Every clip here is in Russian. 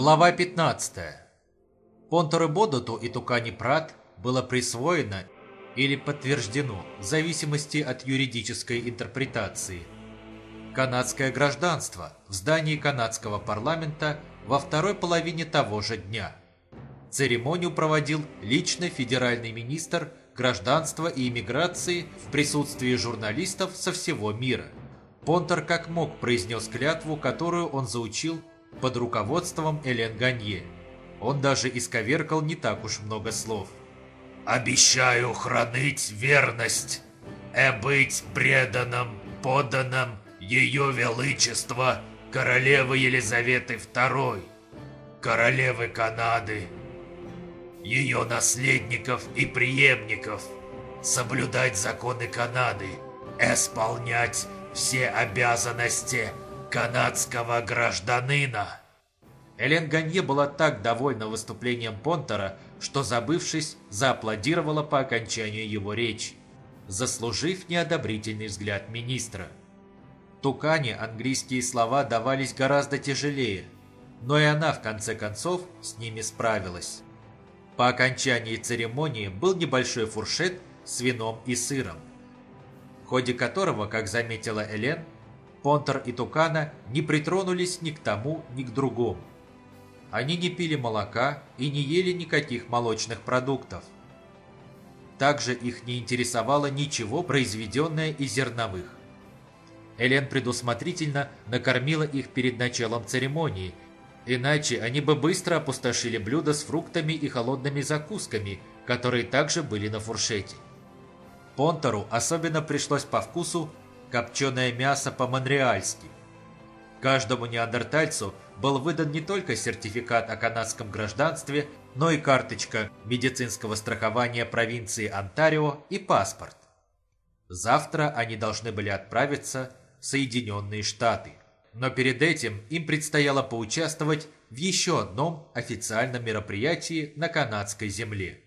Глава 15. Понтору Бодоту и Тукани Прат было присвоено или подтверждено в зависимости от юридической интерпретации. Канадское гражданство в здании канадского парламента во второй половине того же дня. Церемонию проводил лично федеральный министр гражданства и иммиграции в присутствии журналистов со всего мира. Понтер как мог произнес клятву, которую он заучил под руководством Элен Ганье. Он даже исковеркал не так уж много слов. «Обещаю хранить верность и быть преданным, подданным Ее Величества королевы Елизаветы II, королевы Канады, ее наследников и преемников, соблюдать законы Канады, исполнять все обязанности канадского гражданина. Элен Ганье была так довольна выступлением Понтера, что, забывшись, зааплодировала по окончанию его речи, заслужив неодобрительный взгляд министра. Тукане английские слова давались гораздо тяжелее, но и она, в конце концов, с ними справилась. По окончании церемонии был небольшой фуршет с вином и сыром, в ходе которого, как заметила Элен, Понтер и Тукана не притронулись ни к тому, ни к другому. Они не пили молока и не ели никаких молочных продуктов. Также их не интересовало ничего, произведенное из зерновых. Элен предусмотрительно накормила их перед началом церемонии, иначе они бы быстро опустошили блюда с фруктами и холодными закусками, которые также были на фуршете. Понтеру особенно пришлось по вкусу копченое мясо по-монреальски. Каждому неандертальцу был выдан не только сертификат о канадском гражданстве, но и карточка медицинского страхования провинции Онтарио и паспорт. Завтра они должны были отправиться в Соединенные Штаты. Но перед этим им предстояло поучаствовать в еще одном официальном мероприятии на канадской земле.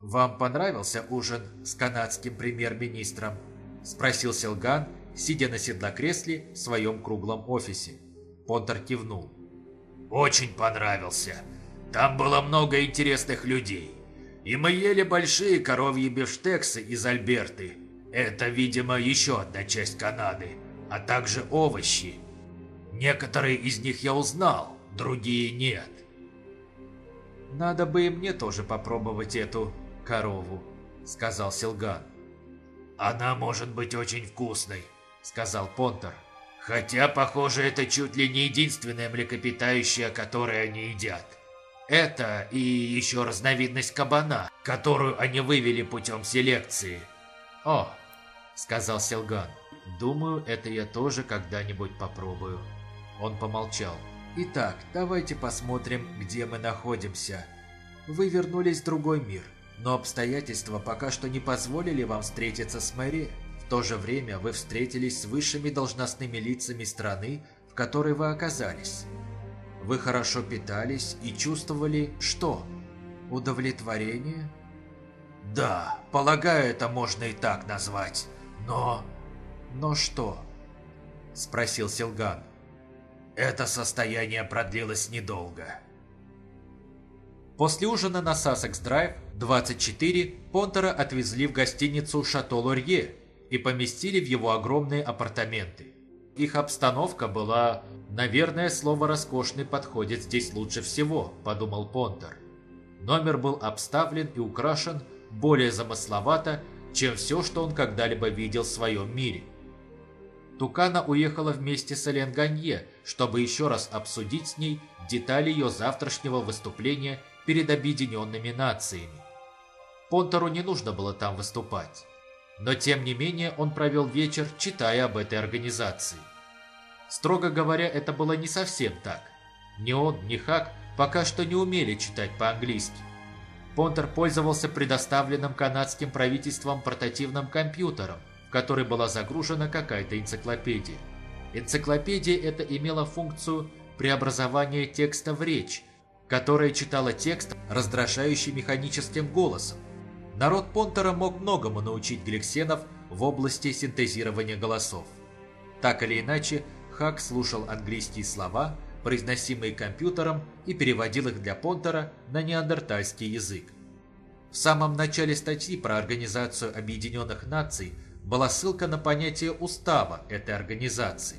«Вам понравился ужин с канадским премьер-министром?» – спросил Селган, сидя на седлокресле в своем круглом офисе. Понтер кивнул. «Очень понравился. Там было много интересных людей. И мы ели большие коровьи бифштексы из Альберты. Это, видимо, еще одна часть Канады. А также овощи. Некоторые из них я узнал, другие нет». «Надо бы и мне тоже попробовать эту корову», — сказал Силган. «Она может быть очень вкусной», — сказал Понтер. «Хотя, похоже, это чуть ли не единственное млекопитающее, которое они едят. Это и еще разновидность кабана, которую они вывели путем селекции». «О», — сказал Селган, — «думаю, это я тоже когда-нибудь попробую». Он помолчал. «Итак, давайте посмотрим, где мы находимся. Вы вернулись в другой мир но обстоятельства пока что не позволили вам встретиться с Мэри. В то же время вы встретились с высшими должностными лицами страны, в которой вы оказались. Вы хорошо питались и чувствовали что? Удовлетворение? Да, полагаю, это можно и так назвать. Но... Но что? Спросил Силган. Это состояние продлилось недолго. После ужина на Сассекс-драйв 24 Понтера отвезли в гостиницу «Шато Лорье» и поместили в его огромные апартаменты. Их обстановка была... Наверное, слово «роскошный» подходит здесь лучше всего, подумал Понтер. Номер был обставлен и украшен более замысловато, чем все, что он когда-либо видел в своем мире. Тукана уехала вместе с Элен чтобы еще раз обсудить с ней детали ее завтрашнего выступления перед объединенными нациями. Понтеру не нужно было там выступать. Но тем не менее он провел вечер, читая об этой организации. Строго говоря, это было не совсем так. Ни он, ни Хак пока что не умели читать по-английски. Понтер пользовался предоставленным канадским правительством портативным компьютером, в который была загружена какая-то энциклопедия. Энциклопедия эта имела функцию преобразования текста в речь, которая читала текст раздражающим механическим голосом. Народ Понтера мог многому научить гликсенов в области синтезирования голосов. Так или иначе, Хак слушал английские слова, произносимые компьютером, и переводил их для Понтера на неандертальский язык. В самом начале статьи про Организацию Объединенных Наций была ссылка на понятие устава этой организации.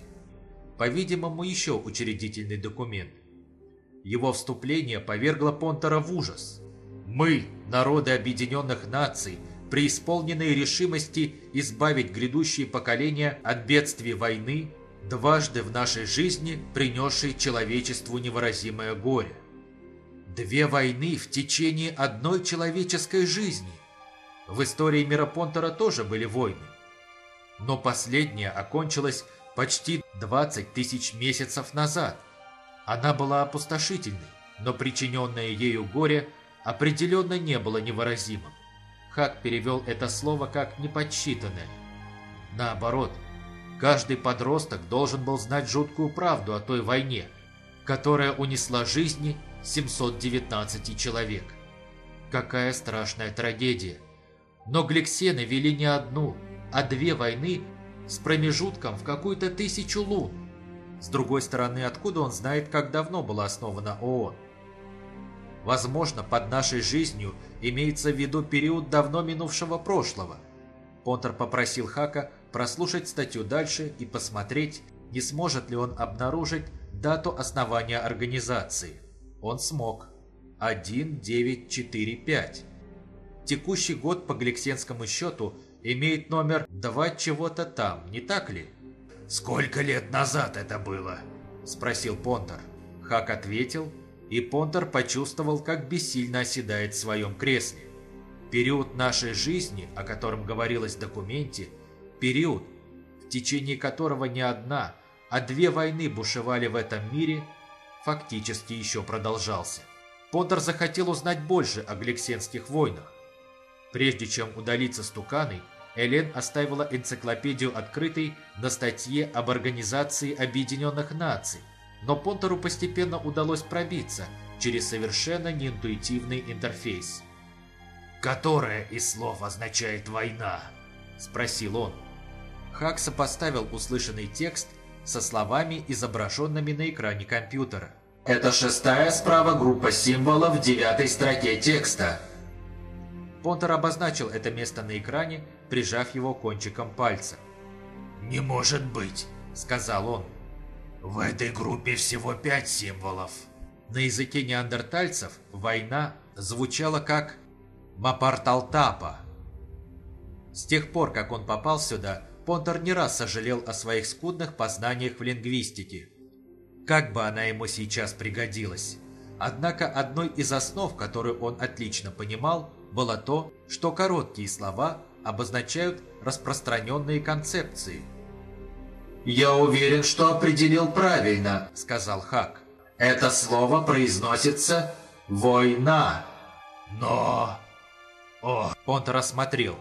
По-видимому, еще учредительный документ. Его вступление повергло Понтера в ужас. «Мы, народы Объединенных Наций, преисполненные решимости избавить грядущие поколения от бедствий войны, дважды в нашей жизни принесшей человечеству невыразимое горе. Две войны в течение одной человеческой жизни. В истории мира Понтера тоже были войны. Но последняя окончилась почти 20 тысяч месяцев назад. Она была опустошительной, но причиненное ею горе определенно не было невыразимым. Хак перевел это слово как «неподсчитанное». Наоборот, каждый подросток должен был знать жуткую правду о той войне, которая унесла жизни 719 человек. Какая страшная трагедия. Но гликсены вели не одну, а две войны с промежутком в какую-то тысячу лун. С другой стороны, откуда он знает, как давно была основана ООН? Возможно, под нашей жизнью имеется в виду период давно минувшего прошлого. Понтер попросил Хака прослушать статью дальше и посмотреть, не сможет ли он обнаружить дату основания организации. Он смог. 1945. Текущий год по гликсенскому счету имеет номер 2 чего-то там, не так ли? «Сколько лет назад это было?» – спросил Понтер. Хак ответил, и Понтер почувствовал, как бессильно оседает в своем кресле. Период нашей жизни, о котором говорилось в документе, период, в течение которого не одна, а две войны бушевали в этом мире, фактически еще продолжался. Понтер захотел узнать больше о гликсенских войнах. Прежде чем удалиться с Туканой, Элен оставила энциклопедию открытой на статье об Организации Объединенных Наций, но Понтеру постепенно удалось пробиться через совершенно неинтуитивный интерфейс. «Которое из слов означает «война»?» – спросил он. Хак сопоставил услышанный текст со словами, изображенными на экране компьютера. «Это шестая справа группа символов в девятой строке текста», Понтер обозначил это место на экране, прижав его кончиком пальца. «Не может быть», — сказал он. «В этой группе всего пять символов». На языке неандертальцев «война» звучала как «мапарталтапа». С тех пор, как он попал сюда, Понтер не раз сожалел о своих скудных познаниях в лингвистике. Как бы она ему сейчас пригодилась. Однако одной из основ, которую он отлично понимал, было то, что короткие слова обозначают распространенные концепции. «Я уверен, что определил правильно», — сказал Хак. «Это слово произносится «война». Но...» О, он рассмотрел.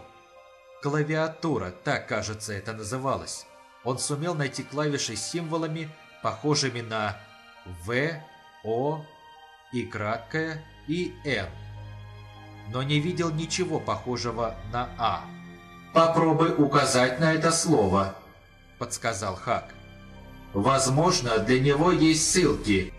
Клавиатура, так, кажется, это называлось. Он сумел найти клавиши с символами, похожими на В, О, И краткое и Н но не видел ничего похожего на «А». «Попробуй указать на это слово», — подсказал Хак. «Возможно, для него есть ссылки».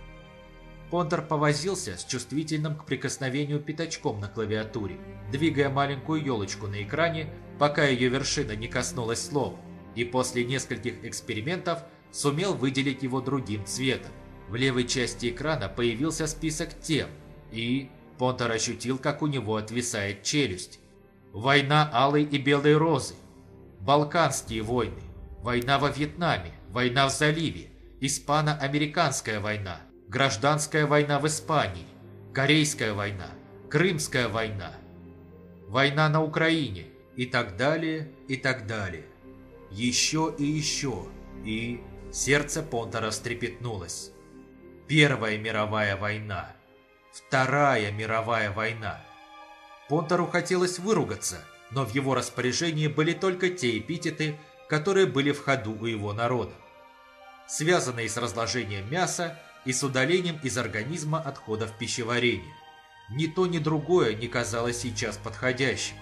Понтер повозился с чувствительным к прикосновению пятачком на клавиатуре, двигая маленькую елочку на экране, пока ее вершина не коснулась слова, и после нескольких экспериментов сумел выделить его другим цветом. В левой части экрана появился список тем и Понтер ощутил, как у него отвисает челюсть. Война Алой и Белой Розы. Балканские войны. Война во Вьетнаме. Война в заливе. Испано-американская война. Гражданская война в Испании. Корейская война. Крымская война. Война на Украине. И так далее, и так далее. Еще и еще. И сердце Понтера встрепетнулось. Первая мировая война. Вторая мировая война. Понтеру хотелось выругаться, но в его распоряжении были только те эпитеты, которые были в ходу у его народа. Связанные с разложением мяса и с удалением из организма отходов пищеварения. Ни то, ни другое не казалось сейчас подходящим.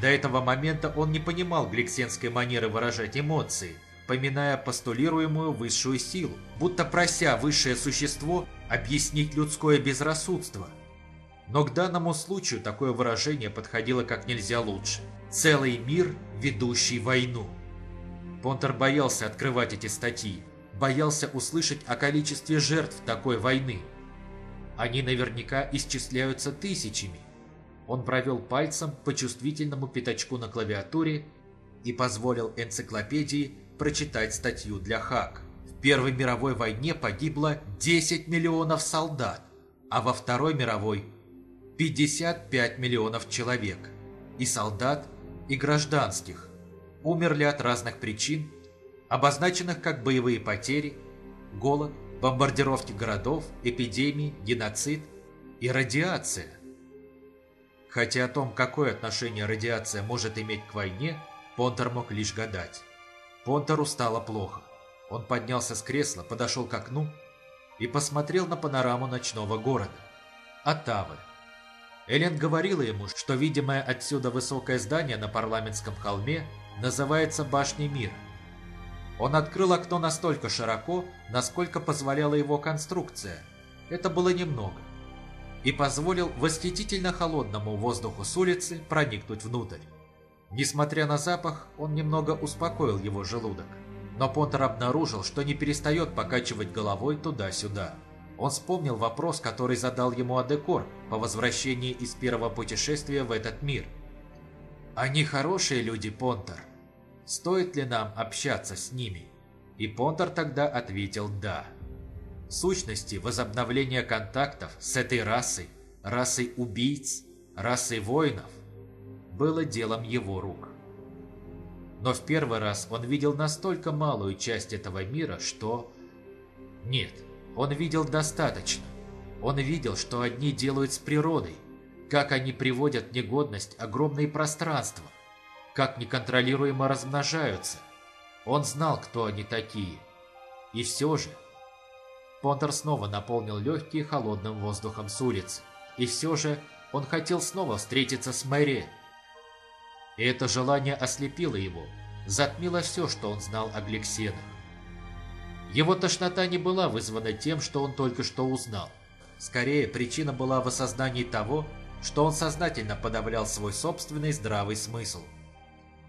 До этого момента он не понимал гликсенской манеры выражать эмоции, поминая постулируемую высшую силу, будто прося высшее существо объяснить людское безрассудство. Но к данному случаю такое выражение подходило как нельзя лучше. Целый мир, ведущий войну. Понтер боялся открывать эти статьи, боялся услышать о количестве жертв такой войны. Они наверняка исчисляются тысячами. Он провел пальцем по чувствительному пятачку на клавиатуре и позволил энциклопедии прочитать статью для Хак. Первой мировой войне погибло 10 миллионов солдат, а во Второй мировой 55 миллионов человек. И солдат, и гражданских. Умерли от разных причин, обозначенных как боевые потери, голод, бомбардировки городов, эпидемии, геноцид и радиация. Хотя о том, какое отношение радиация может иметь к войне, Понтер мог лишь гадать. Понтеру стало плохо. Он поднялся с кресла, подошел к окну и посмотрел на панораму ночного города. Оттавы. Элен говорила ему, что видимое отсюда высокое здание на парламентском холме называется Башней Мира. Он открыл окно настолько широко, насколько позволяла его конструкция. Это было немного. И позволил восхитительно холодному воздуху с улицы проникнуть внутрь. Несмотря на запах, он немного успокоил его желудок. Но Понтер обнаружил, что не перестает покачивать головой туда-сюда. Он вспомнил вопрос, который задал ему Адекор по возвращении из первого путешествия в этот мир. «Они хорошие люди, Понтер. Стоит ли нам общаться с ними?» И Понтер тогда ответил «да». Сущности, возобновление контактов с этой расой, расой убийц, расой воинов, было делом его рук. Но в первый раз он видел настолько малую часть этого мира, что... Нет, он видел достаточно. Он видел, что одни делают с природой, как они приводят негодность огромные пространства, как неконтролируемо размножаются. Он знал, кто они такие. И все же... Понтер снова наполнил легкие холодным воздухом с улицы. И все же он хотел снова встретиться с Мэри, и это желание ослепило его, затмило все, что он знал о Гликсенах. Его тошнота не была вызвана тем, что он только что узнал. Скорее, причина была в осознании того, что он сознательно подавлял свой собственный здравый смысл.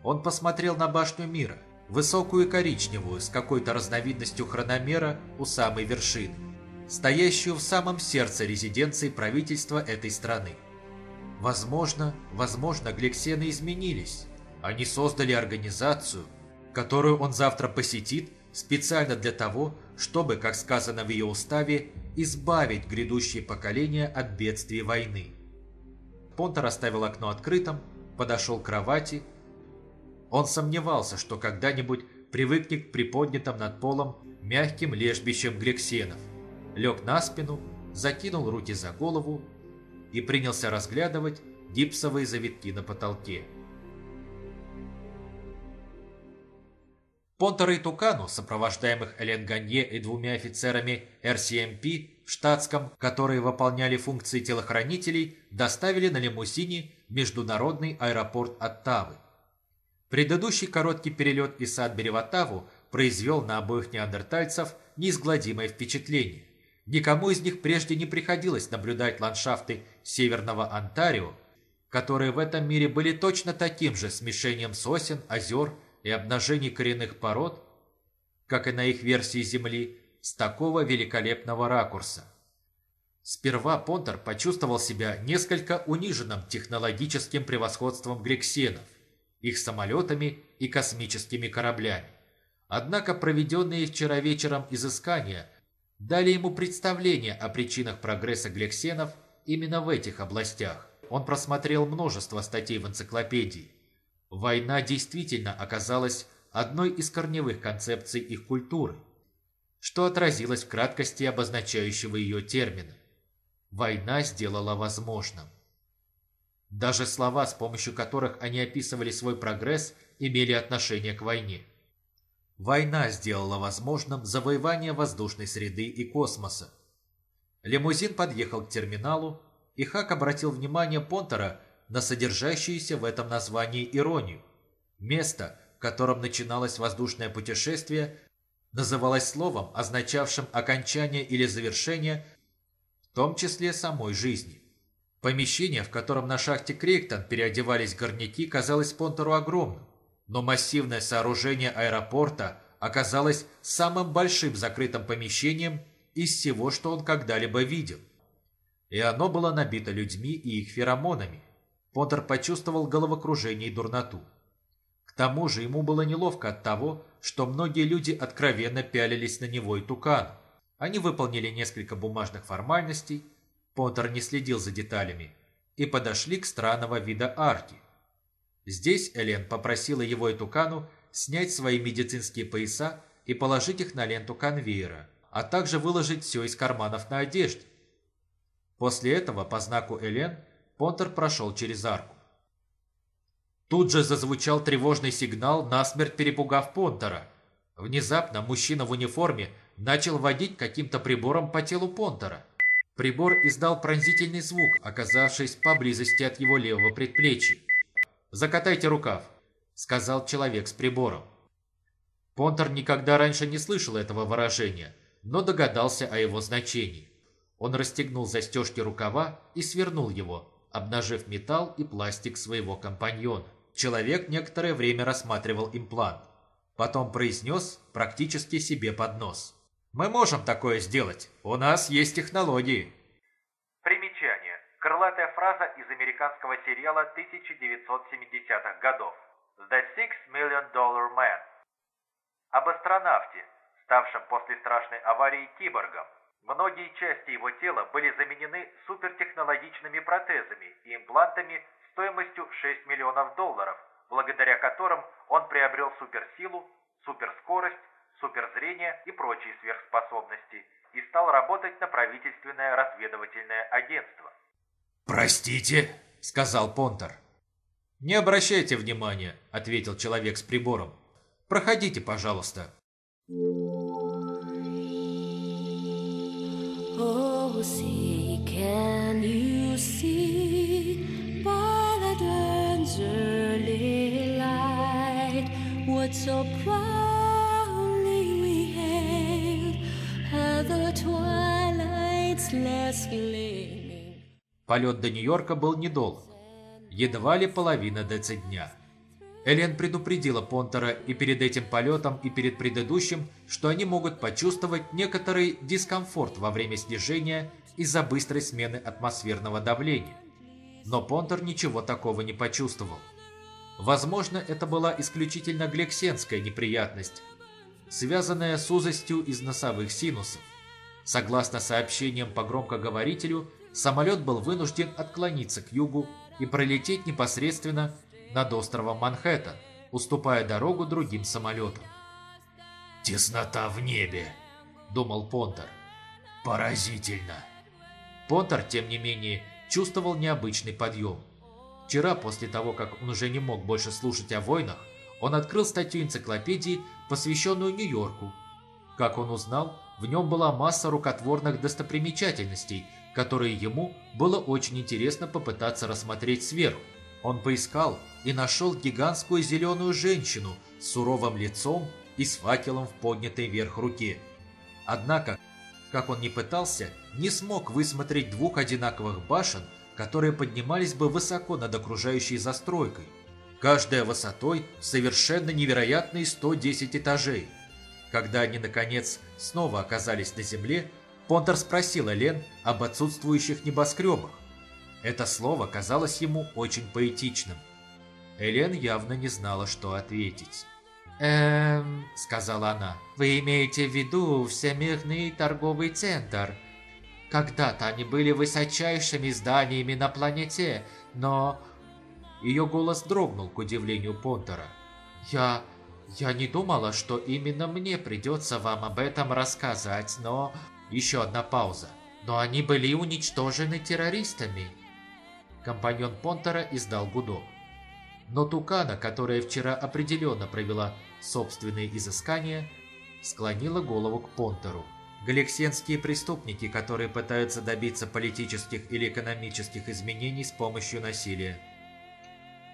Он посмотрел на башню мира, высокую и коричневую, с какой-то разновидностью хрономера у самой вершины, стоящую в самом сердце резиденции правительства этой страны. Возможно, возможно, гликсены изменились. Они создали организацию, которую он завтра посетит специально для того, чтобы, как сказано в ее уставе, избавить грядущие поколения от бедствий войны. Понтер оставил окно открытым, подошел к кровати. Он сомневался, что когда-нибудь привыкнет к приподнятым над полом мягким лежбищем гликсенов. Лег на спину, закинул руки за голову и принялся разглядывать гипсовые завитки на потолке. Понтер и Тукану, сопровождаемых Элен Ганье и двумя офицерами РСМП в штатском, которые выполняли функции телохранителей, доставили на лимузине в международный аэропорт Оттавы. Предыдущий короткий перелет из Садбери в Оттаву произвел на обоих неандертальцев неизгладимое впечатление. Никому из них прежде не приходилось наблюдать ландшафты Северного Онтарио, которые в этом мире были точно таким же смешением сосен, озер и обнажений коренных пород, как и на их версии Земли, с такого великолепного ракурса. Сперва Понтер почувствовал себя несколько униженным технологическим превосходством грексенов, их самолетами и космическими кораблями. Однако проведенные вчера вечером изыскания дали ему представление о причинах прогресса глексенов именно в этих областях. Он просмотрел множество статей в энциклопедии. Война действительно оказалась одной из корневых концепций их культуры, что отразилось в краткости обозначающего ее термина. Война сделала возможным. Даже слова, с помощью которых они описывали свой прогресс, имели отношение к войне. Война сделала возможным завоевание воздушной среды и космоса. Лимузин подъехал к терминалу, и Хак обратил внимание Понтера на содержащуюся в этом названии иронию. Место, котором начиналось воздушное путешествие, называлось словом, означавшим окончание или завершение, в том числе самой жизни. Помещение, в котором на шахте Крейгтон переодевались горняки, казалось Понтеру огромным, но массивное сооружение аэропорта оказалось самым большим закрытым помещением из всего, что он когда-либо видел. И оно было набито людьми и их феромонами. Понтер почувствовал головокружение и дурноту. К тому же ему было неловко от того, что многие люди откровенно пялились на него и Тукан. Они выполнили несколько бумажных формальностей, Поттер не следил за деталями, и подошли к странного вида арки. Здесь Элен попросила его и Тукану снять свои медицинские пояса и положить их на ленту конвейера, а также выложить все из карманов на одежде. После этого, по знаку Элен, Понтер прошел через арку. Тут же зазвучал тревожный сигнал, насмерть перепугав Понтера. Внезапно мужчина в униформе начал водить каким-то прибором по телу Понтера. Прибор издал пронзительный звук, оказавшись поблизости от его левого предплечья. «Закатайте рукав», — сказал человек с прибором. Понтер никогда раньше не слышал этого выражения, но догадался о его значении. Он расстегнул застежки рукава и свернул его, обнажив металл и пластик своего компаньона. Человек некоторое время рассматривал имплант. Потом произнес практически себе под нос. «Мы можем такое сделать. У нас есть технологии». Примечание. Крылатая фраза американского сериала 1970-х годов. The Six Million Dollar Man. Об астронавте, ставшем после страшной аварии киборгом. Многие части его тела были заменены супертехнологичными протезами и имплантами стоимостью 6 миллионов долларов, благодаря которым он приобрел суперсилу, суперскорость, суперзрение и прочие сверхспособности и стал работать на правительственное разведывательное агентство. «Простите», — сказал Понтер. «Не обращайте внимания», — ответил человек с прибором. «Проходите, пожалуйста». Oh, see, can you see by the dawn's early light what so proudly we hailed at the twilight's last gleaming? Полет до Нью-Йорка был недолг. Едва ли половина дня. Элен предупредила Понтера и перед этим полетом, и перед предыдущим, что они могут почувствовать некоторый дискомфорт во время снижения из-за быстрой смены атмосферного давления. Но Понтер ничего такого не почувствовал. Возможно, это была исключительно глексенская неприятность, связанная с узостью из носовых синусов. Согласно сообщениям по громкоговорителю, самолет был вынужден отклониться к югу и пролететь непосредственно над островом Манхэттен, уступая дорогу другим самолетам. «Теснота в небе», — думал Понтер. «Поразительно». Понтер, тем не менее, чувствовал необычный подъем. Вчера, после того, как он уже не мог больше слушать о войнах, он открыл статью энциклопедии, посвященную Нью-Йорку. Как он узнал, в нем была масса рукотворных достопримечательностей, которые ему было очень интересно попытаться рассмотреть сверху. Он поискал и нашел гигантскую зеленую женщину с суровым лицом и с факелом в поднятой вверх руке. Однако, как он ни пытался, не смог высмотреть двух одинаковых башен, которые поднимались бы высоко над окружающей застройкой, каждая высотой совершенно невероятные 110 этажей. Когда они, наконец, снова оказались на земле, Понтер спросил Элен об отсутствующих небоскребах. Это слово казалось ему очень поэтичным. Элен явно не знала, что ответить. «Эм...» — сказала она. «Вы имеете в виду Всемирный торговый центр? Когда-то они были высочайшими зданиями на планете, но...» Ее голос дрогнул к удивлению Понтера. «Я... я не думала, что именно мне придется вам об этом рассказать, но...» Еще одна пауза. «Но они были уничтожены террористами». Компаньон Понтера издал гудок. Но Тукана, которая вчера определенно провела собственные изыскания, склонила голову к Понтеру. Галексенские преступники, которые пытаются добиться политических или экономических изменений с помощью насилия.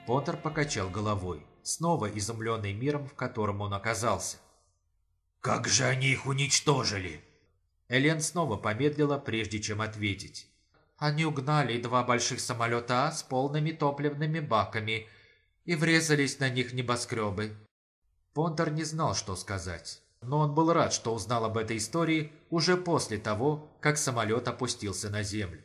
Понтер покачал головой. снова изумленный миром, в котором он оказался. «Как же они их уничтожили?» Элен снова помедлила, прежде чем ответить. Они угнали два больших самолета с полными топливными баками и врезались на них небоскребы. Понтер не знал, что сказать, но он был рад, что узнал об этой истории уже после того, как самолет опустился на землю.